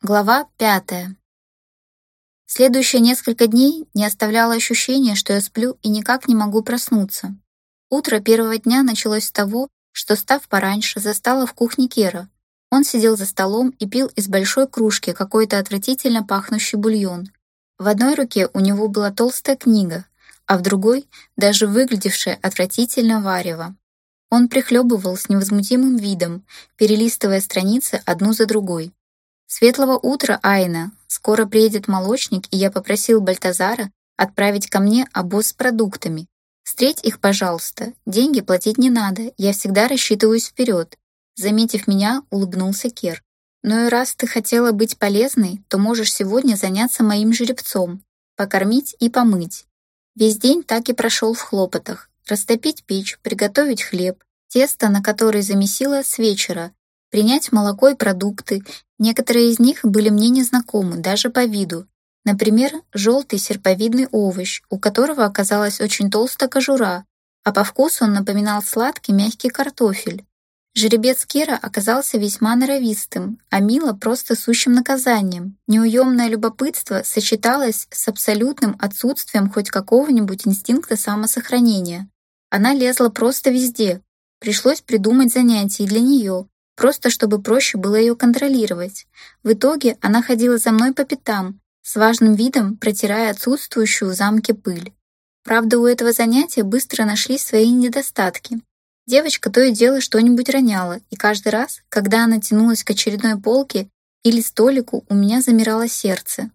Глава пятая. Следующие несколько дней не оставляло ощущения, что я сплю и никак не могу проснуться. Утро первого дня началось с того, что, став пораньше, застала в кухне Кера. Он сидел за столом и пил из большой кружки какой-то отвратительно пахнущий бульон. В одной руке у него была толстая книга, а в другой — даже выглядевшая отвратительно варево. Он прихлебывал с невозмутимым видом, перелистывая страницы одну за другой. «Светлого утра, Айна! Скоро приедет молочник, и я попросил Бальтазара отправить ко мне обоз с продуктами. Встреть их, пожалуйста. Деньги платить не надо, я всегда рассчитываюсь вперед». Заметив меня, улыбнулся Кер. «Ну и раз ты хотела быть полезной, то можешь сегодня заняться моим жеребцом, покормить и помыть. Весь день так и прошел в хлопотах. Растопить печь, приготовить хлеб, тесто, на который замесила с вечера, принять молоко и продукты. Некоторые из них были мне незнакомы, даже по виду. Например, желтый серповидный овощ, у которого оказалась очень толстая кожура, а по вкусу он напоминал сладкий мягкий картофель. Жеребец Кира оказался весьма норовистым, а Мила просто сущим наказанием. Неуемное любопытство сочеталось с абсолютным отсутствием хоть какого-нибудь инстинкта самосохранения. Она лезла просто везде. Пришлось придумать занятия для нее, просто чтобы проще было ее контролировать. В итоге она ходила за мной по пятам, с важным видом протирая отсутствующую в замке пыль. Правда, у этого занятия быстро нашли свои недостатки. Девочка то и дело что-нибудь роняла, и каждый раз, когда она тянулась к очередной полке или столику, у меня замирало сердце.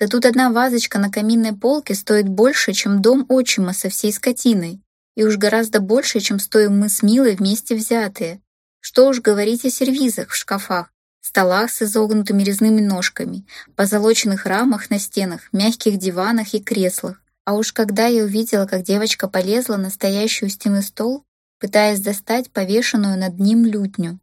Да тут одна вазочка на каминной полке стоит больше, чем дом отчима со всей скотиной, и уж гораздо больше, чем стоим мы с Милой вместе взятые. Что уж говорить о сервизах в шкафах, столах с изогнутыми резными ножками, позолоченных рамах на стенах, мягких диванах и креслах. А уж когда я увидела, как девочка полезла на стоящий у стены стол, пытаясь достать повешенную над ним лютню.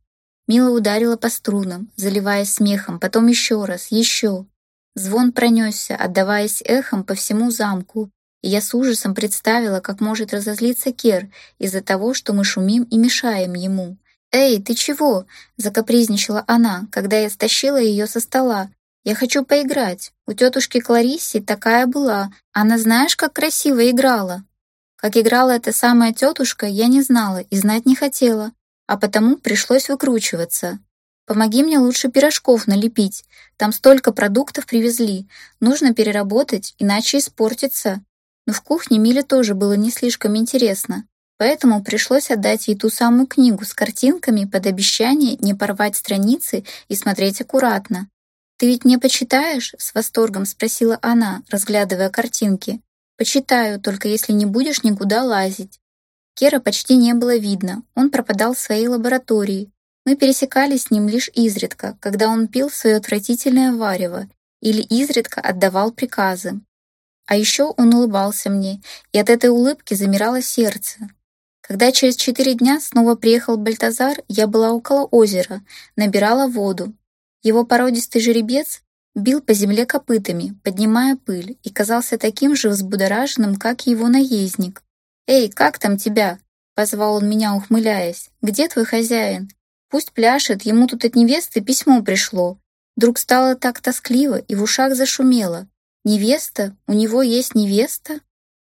Мила ударила по струнам, заливаясь смехом, потом еще раз, еще. Звон пронесся, отдаваясь эхом по всему замку, и я с ужасом представила, как может разозлиться Кер из-за того, что мы шумим и мешаем ему. «Эй, ты чего?» — закапризничала она, когда я стащила ее со стола. «Я хочу поиграть. У тетушки Кларисси такая была. Она знаешь, как красиво играла?» Как играла эта самая тетушка, я не знала и знать не хотела, а потому пришлось выкручиваться. «Помоги мне лучше пирожков налепить. Там столько продуктов привезли. Нужно переработать, иначе испортится». Но в кухне Миле тоже было не слишком интересно. Поэтому пришлось отдать ей ту самую книгу с картинками под обещание не порвать страницы и смотреть аккуратно. «Ты ведь не почитаешь?» — с восторгом спросила она, разглядывая картинки. «Почитаю, только если не будешь никуда лазить». Кера почти не было видно, он пропадал в своей лаборатории. Мы пересекались с ним лишь изредка, когда он пил свое отвратительное варево или изредка отдавал приказы. А еще он улыбался мне, и от этой улыбки замирало сердце. Когда через четыре дня снова приехал Бальтазар, я была около озера, набирала воду. Его породистый жеребец бил по земле копытами, поднимая пыль, и казался таким же взбудораженным, как и его наездник. «Эй, как там тебя?» — позвал он меня, ухмыляясь. «Где твой хозяин? Пусть пляшет, ему тут от невесты письмо пришло». Вдруг стало так тоскливо и в ушах зашумело. «Невеста? У него есть невеста?»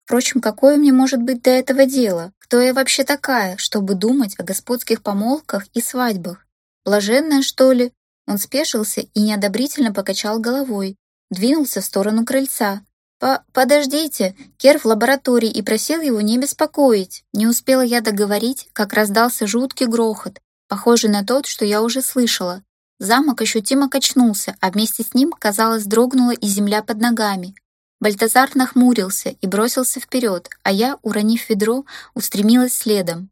Впрочем, какое мне может быть до этого дело? Кто я вообще такая, чтобы думать о господских помолвках и свадьбах? Блаженная, что ли? Он спешился и неодобрительно покачал головой, двинулся в сторону крыльца. «По «Подождите!» Кер в лаборатории и просил его не беспокоить. Не успела я договорить, как раздался жуткий грохот, похожий на тот, что я уже слышала. Замок ощутимо качнулся, а вместе с ним, казалось, дрогнула и земля под ногами. Бальтазар нахмурился и бросился вперед, а я, уронив ведро, устремилась следом.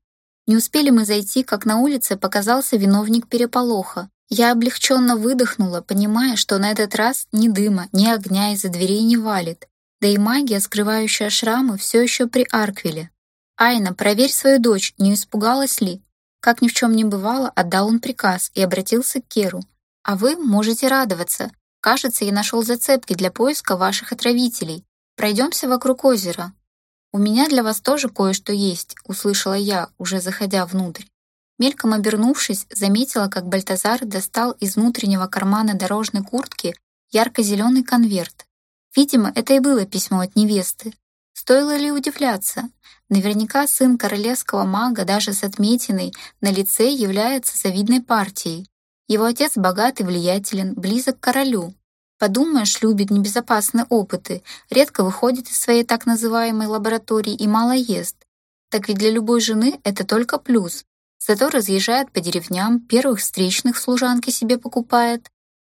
Не успели мы зайти, как на улице показался виновник переполоха. Я облегченно выдохнула, понимая, что на этот раз ни дыма, ни огня из-за дверей не валит. Да и магия, скрывающая шрамы, все еще при Арквиле. «Айна, проверь свою дочь, не испугалась ли?» Как ни в чем не бывало, отдал он приказ и обратился к Керу. «А вы можете радоваться. Кажется, я нашел зацепки для поиска ваших отравителей. Пройдемся вокруг озера. У меня для вас тоже кое-что есть, услышала я, уже заходя внутрь. Мельком обернувшись, заметила, как Бальтазар достал из внутреннего кармана дорожной куртки ярко-зеленый конверт. Видимо, это и было письмо от невесты. Стоило ли удивляться? Наверняка сын королевского мага даже с отметиной на лице является завидной партией. Его отец богат и влиятелен, близок к королю. Подумаешь, любит небезопасные опыты, редко выходит из своей так называемой лаборатории и мало ест. Так ведь для любой жены это только плюс. Зато разъезжает по деревням, первых встречных служанки себе покупает.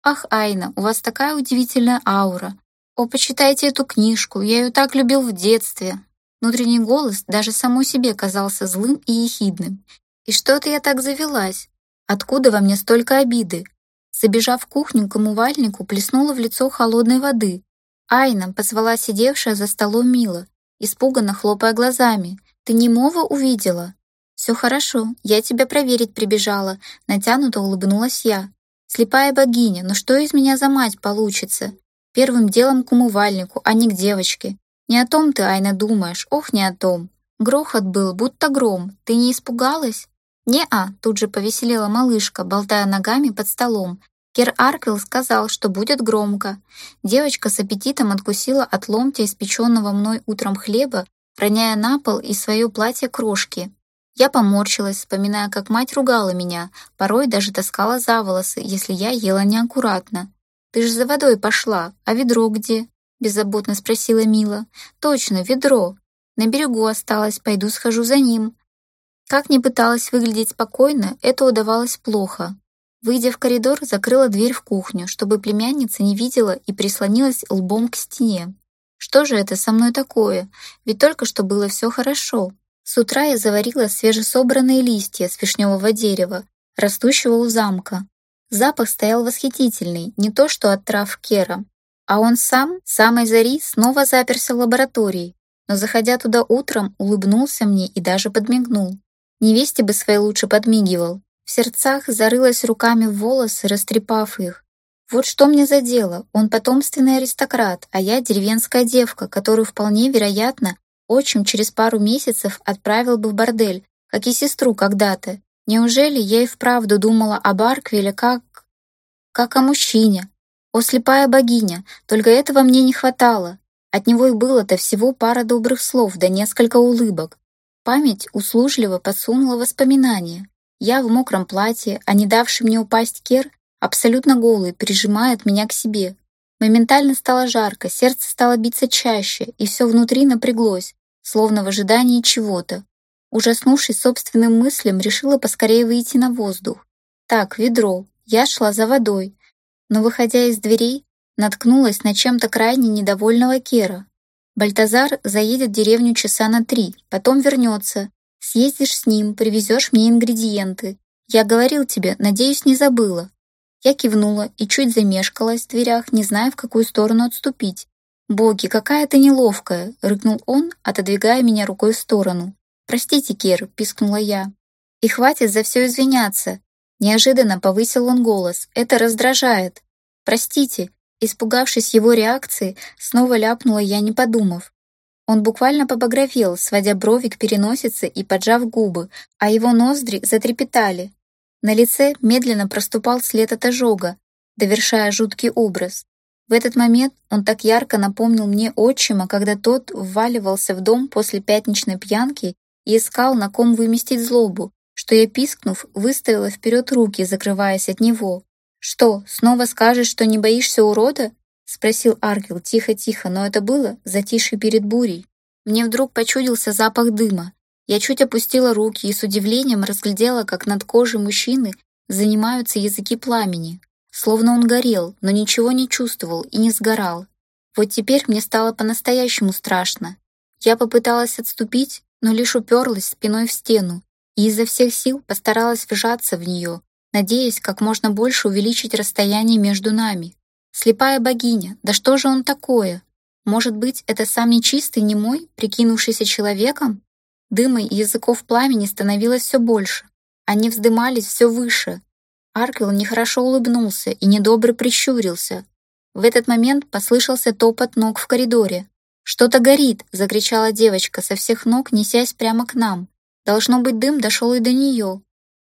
Ах, Айна, у вас такая удивительная аура. О, почитайте эту книжку, я ее так любил в детстве. Внутренний голос даже самой себе казался злым и ехидным. И что-то я так завелась. Откуда во мне столько обиды? Забежав в кухню к умывальнику, плеснула в лицо холодной воды. Айна позвала сидевшая за столом Мила, испуганно хлопая глазами. «Ты немого увидела?» «Все хорошо, я тебя проверить прибежала», натянуто улыбнулась я. «Слепая богиня, но что из меня за мать получится? Первым делом к умывальнику, а не к девочке. Не о том ты, Айна, думаешь, ох, не о том. Грохот был, будто гром. Ты не испугалась? Не-а, тут же повеселела малышка, болтая ногами под столом. Кер Арквилл сказал, что будет громко. Девочка с аппетитом откусила от ломтя испеченного мной утром хлеба, роняя на пол и свое платье крошки. Я поморщилась, вспоминая, как мать ругала меня, порой даже таскала за волосы, если я ела неаккуратно. «Ты же за водой пошла, а ведро где?» — беззаботно спросила Мила. «Точно, ведро. На берегу осталось, пойду схожу за ним». Как ни пыталась выглядеть спокойно, это удавалось плохо. Выйдя в коридор, закрыла дверь в кухню, чтобы племянница не видела и прислонилась лбом к стене. Что же это со мной такое? Ведь только что было все хорошо. С утра я заварила свежесобранные листья с вишневого дерева, растущего у замка. Запах стоял восхитительный, не то что от трав Кера, а он сам, самой зари, снова заперся в лаборатории, но, заходя туда утром, улыбнулся мне и даже подмигнул. Невесте бы своей лучше подмигивал. В сердцах зарылась руками в волосы, растрепав их. Вот что мне за дело, он потомственный аристократ, а я деревенская девка, которую вполне вероятно отчим через пару месяцев отправил бы в бордель, как и сестру когда-то. Неужели я и вправду думала об Арквиле как... как о мужчине, о, слепая богиня, только этого мне не хватало. От него и было-то всего пара добрых слов да несколько улыбок. Память услужливо подсунула воспоминания. Я в мокром платье, а не давший мне упасть Кер, абсолютно голый, прижимает меня к себе. Моментально стало жарко, сердце стало биться чаще, и все внутри напряглось, словно в ожидании чего-то. Ужаснувшись собственным мыслям, решила поскорее выйти на воздух. Так, ведро. Я шла за водой, но, выходя из дверей, наткнулась на чем-то крайне недовольного Кера. Бальтазар заедет в деревню часа на три, потом вернется. Съездишь с ним, привезешь мне ингредиенты. Я говорил тебе, надеюсь, не забыла. Я кивнула и чуть замешкалась в дверях, не зная, в какую сторону отступить. «Боги, какая ты неловкая!» — рыкнул он, отодвигая меня рукой в сторону. «Простите, Кер», — пискнула я. «И хватит за все извиняться. Неожиданно повысил он голос. «Это раздражает». «Простите». Испугавшись его реакции, снова ляпнула я, не подумав. Он буквально побагровел, сводя брови к переносице и поджав губы, а его ноздри затрепетали. На лице медленно проступал след от ожога, довершая жуткий образ. В этот момент он так ярко напомнил мне отчима, когда тот вваливался в дом после пятничной пьянки и искал, на ком выместить злобу, что я, пискнув, выставила вперед руки, закрываясь от него. «Что, снова скажешь, что не боишься урода?» — спросил Аргил тихо-тихо, но это было затишье перед бурей. Мне вдруг почудился запах дыма. Я чуть опустила руки и с удивлением разглядела, как над кожей мужчины занимаются языки пламени. Словно он горел, но ничего не чувствовал и не сгорал. Вот теперь мне стало по-настоящему страшно. Я попыталась отступить, но лишь уперлась спиной в стену и изо всех сил постаралась вжаться в нее, надеясь как можно больше увеличить расстояние между нами. Слепая богиня, да что же он такое? Может быть, это сам нечистый немой, прикинувшийся человеком? Дыма и языков пламени становилось все больше. Они вздымались все выше. Арквилл нехорошо улыбнулся и недобро прищурился. В этот момент послышался топот ног в коридоре. «Что-то горит!» — закричала девочка, со всех ног несясь прямо к нам. Должно быть, дым дошел и до нее.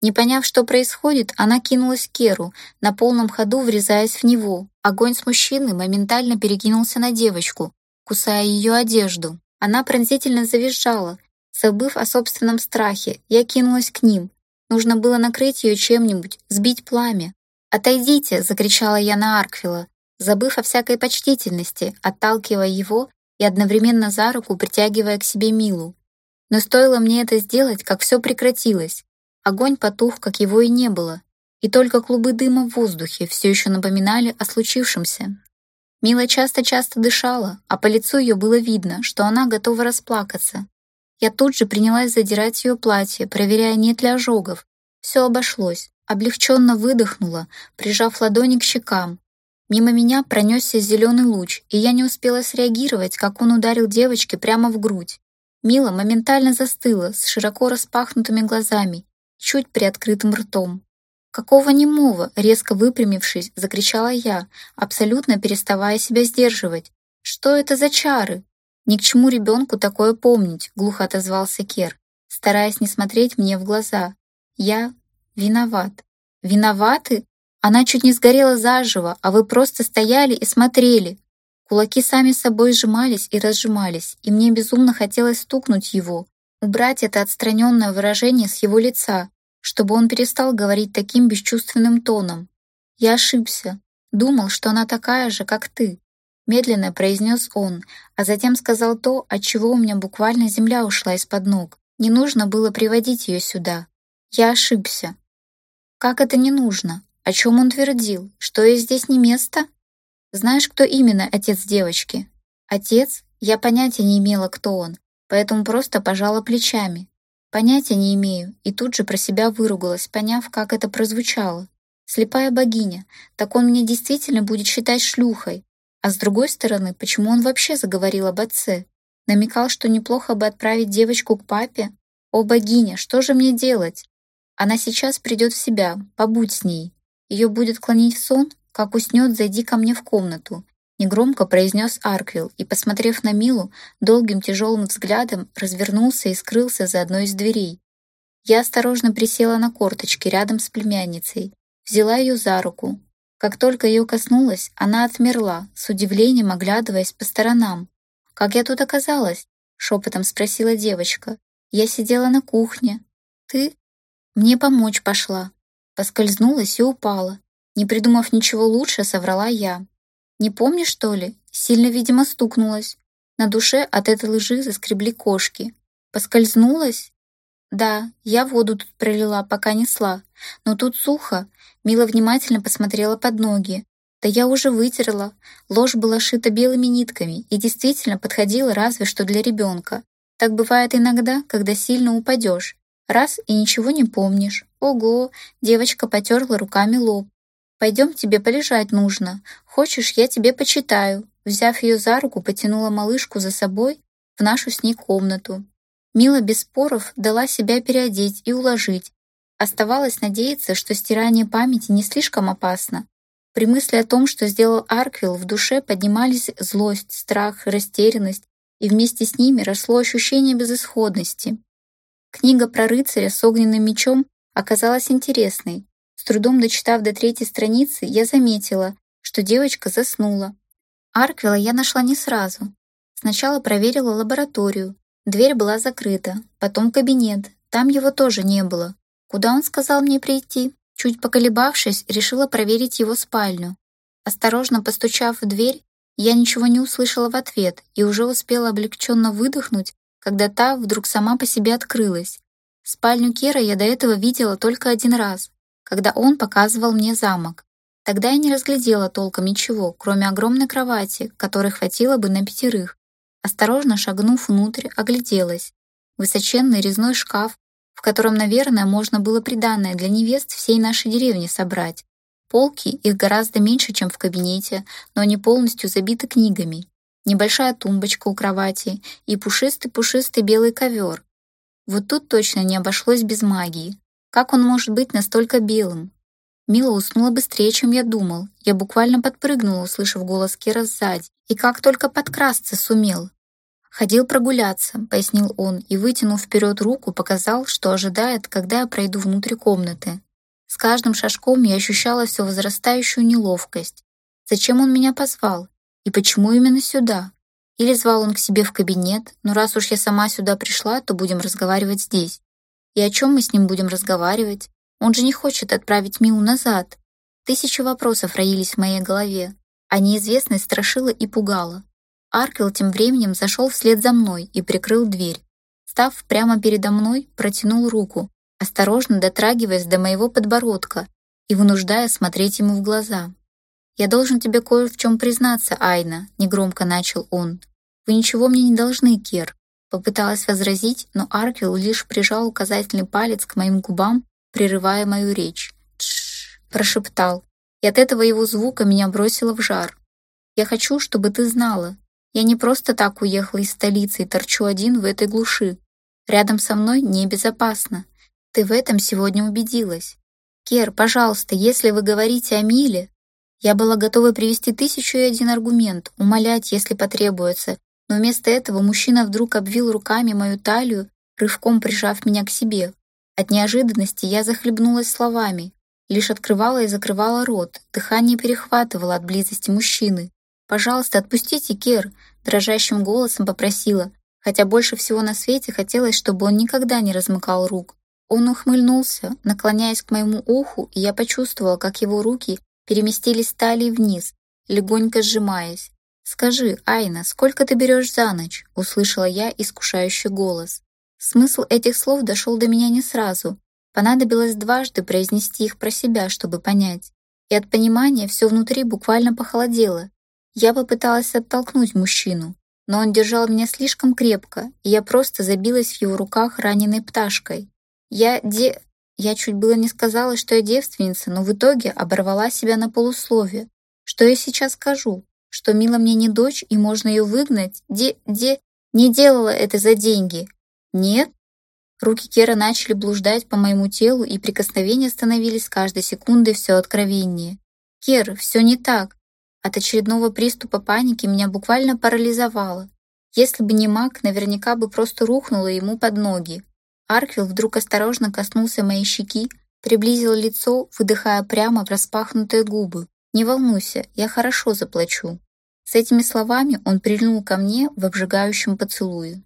Не поняв, что происходит, она кинулась к Керу, на полном ходу врезаясь в него. Огонь с мужчины моментально перекинулся на девочку, кусая ее одежду. Она пронзительно завизжала. Забыв о собственном страхе, я кинулась к ним. Нужно было накрыть ее чем-нибудь, сбить пламя. «Отойдите!» — закричала я на Арквила, забыв о всякой почтительности, отталкивая его и одновременно за руку притягивая к себе Милу. Но стоило мне это сделать, как все прекратилось. Огонь потух, как его и не было, и только клубы дыма в воздухе все еще напоминали о случившемся. Мила часто-часто дышала, а по лицу ее было видно, что она готова расплакаться. Я тут же принялась задирать ее платье, проверяя, нет ли ожогов. Все обошлось. Облегченно выдохнула, прижав ладони к щекам. Мимо меня пронесся зеленый луч, и я не успела среагировать, как он ударил девочке прямо в грудь. Мила моментально застыла, с широко распахнутыми глазами, чуть приоткрытым ртом. «Какого немого?» — резко выпрямившись, закричала я, абсолютно переставая себя сдерживать. «Что это за чары?» «Ни к чему ребенку такое помнить», — глухо отозвался Кер, стараясь не смотреть мне в глаза. «Я виноват». «Виноваты? Она чуть не сгорела заживо, а вы просто стояли и смотрели». Кулаки сами собой сжимались и разжимались, и мне безумно хотелось стукнуть его, убрать это отстраненное выражение с его лица, чтобы он перестал говорить таким бесчувственным тоном. «Я ошибся. Думал, что она такая же, как ты», — медленно произнес он, а затем сказал то, от чего у меня буквально земля ушла из-под ног. Не нужно было приводить ее сюда. Я ошибся. Как это не нужно? О чем он твердил? Что ей здесь не место? Знаешь, кто именно отец девочки? Отец? Я понятия не имела, кто он, поэтому просто пожала плечами. Понятия не имею, и тут же про себя выругалась, поняв, как это прозвучало. Слепая богиня, так он меня действительно будет считать шлюхой. А с другой стороны, почему он вообще заговорил об отце? Намекал, что неплохо бы отправить девочку к папе? О, богиня, что же мне делать? Она сейчас придет в себя, побудь с ней. Ее будет клонить в сон, как уснет, зайди ко мне в комнату. Негромко произнес Арквилл и, посмотрев на Милу, долгим тяжелым взглядом развернулся и скрылся за одной из дверей. Я осторожно присела на корточки рядом с племянницей, взяла ее за руку. Как только ее коснулась, она отмерла, с удивлением оглядываясь по сторонам. «Как я тут оказалась?» — шепотом спросила девочка. «Я сидела на кухне. Ты?» «Мне помочь пошла». Поскользнулась и упала. Не придумав ничего лучше, соврала я. Не помнишь, что ли? Сильно, видимо, стукнулась. На душе от этой лжи заскребли кошки. Поскользнулась? Да, я воду тут пролила, пока несла. Но тут сухо. Мила внимательно посмотрела под ноги. Да я уже вытерла. Ложь была шита белыми нитками и действительно подходила разве что для ребенка. Так бывает иногда, когда сильно упадешь. Раз и ничего не помнишь. Ого, девочка потерла руками лоб. Пойдем, тебе полежать нужно. Хочешь, я тебе почитаю». Взяв ее за руку, потянула малышку за собой в нашу с ней комнату. Мила без споров дала себя переодеть и уложить. Оставалось надеяться, что стирание памяти не слишком опасно. При мысли о том, что сделал Арквилл, в душе поднимались злость, страх, растерянность, и вместе с ними росло ощущение безысходности. Книга про рыцаря с огненным мечом оказалась интересной, трудом дочитав до третьей страницы, я заметила, что девочка заснула. Арквила я нашла не сразу. Сначала проверила лабораторию. Дверь была закрыта, потом кабинет. Там его тоже не было. Куда он сказал мне прийти? Чуть поколебавшись, решила проверить его спальню. Осторожно постучав в дверь, я ничего не услышала в ответ и уже успела облегченно выдохнуть, когда та вдруг сама по себе открылась. Спальню Кера я до этого видела только один раз, когда он показывал мне замок. Тогда я не разглядела толком ничего, кроме огромной кровати, которой хватило бы на пятерых. Осторожно шагнув внутрь, огляделась. Высоченный резной шкаф, в котором, наверное, можно было приданное для невест всей нашей деревни собрать. Полки, их гораздо меньше, чем в кабинете, но они полностью забиты книгами. Небольшая тумбочка у кровати и пушистый-пушистый белый ковер. Вот тут точно не обошлось без магии. Как он может быть настолько белым? Мила уснула быстрее, чем я думал. Я буквально подпрыгнула, услышав голос Кира сзади. И как только подкрасться сумел. «Ходил прогуляться», — пояснил он, и, вытянув вперед руку, показал, что ожидает, когда я пройду внутрь комнаты. С каждым шажком я ощущала все возрастающую неловкость. Зачем он меня позвал? И почему именно сюда? Или звал он к себе в кабинет, но раз уж я сама сюда пришла, то будем разговаривать здесь. И о чем мы с ним будем разговаривать? Он же не хочет отправить Милу назад. Тысячи вопросов роились в моей голове, а неизвестность страшила и пугала. Аркел тем временем зашел вслед за мной и прикрыл дверь. Став прямо передо мной, протянул руку, осторожно дотрагиваясь до моего подбородка и вынуждая смотреть ему в глаза. «Я должен тебе кое в чем признаться, Айна», — негромко начал он. «Вы ничего мне не должны, Кер». Попыталась возразить, но Аркел лишь прижал указательный палец к моим губам, прерывая мою речь. «Тш!» — прошептал, и от этого его звука меня бросило в жар. «Я хочу, чтобы ты знала, я не просто так уехала из столицы и торчу один в этой глуши. Рядом со мной небезопасно. Ты в этом сегодня убедилась. Кер, пожалуйста, если вы говорите о Миле, я была готова привести тысячу и один аргумент, умолять, если потребуется, но вместо этого мужчина вдруг обвил руками мою талию, рывком прижав меня к себе. От неожиданности я захлебнулась словами, лишь открывала и закрывала рот, дыхание перехватывало от близости мужчины. «Пожалуйста, отпустите Кер», — дрожащим голосом попросила, хотя больше всего на свете хотелось, чтобы он никогда не размыкал рук. Он ухмыльнулся, наклоняясь к моему уху, и я почувствовала, как его руки переместились талии вниз, легонько сжимаясь. «Скажи, Айна, сколько ты берешь за ночь?» — услышала я искушающий голос. Смысл этих слов дошел до меня не сразу. Понадобилось дважды произнести их про себя, чтобы понять. И от понимания все внутри буквально похолодело. Я попыталась оттолкнуть мужчину, но он держал меня слишком крепко, и я просто забилась в его руках раненой пташкой. Я де... Я чуть было не сказала, что я девственница, но в итоге оборвала себя на полусловие. Что я сейчас скажу? Что Мила мне не дочь, и можно ее выгнать? Де... де... Не делала это за деньги. Нет? Руки Кера начали блуждать по моему телу, и прикосновения становились с каждой секундой все откровеннее. «Кер, все не так. От очередного приступа паники меня буквально парализовало. Если бы не маг, наверняка бы просто рухнула ему под ноги. Арквилл вдруг осторожно коснулся моей щеки, приблизил лицо, выдыхая прямо в распахнутые губы. «Не волнуйся, я хорошо заплачу». С этими словами он прильнул ко мне в обжигающем поцелуе.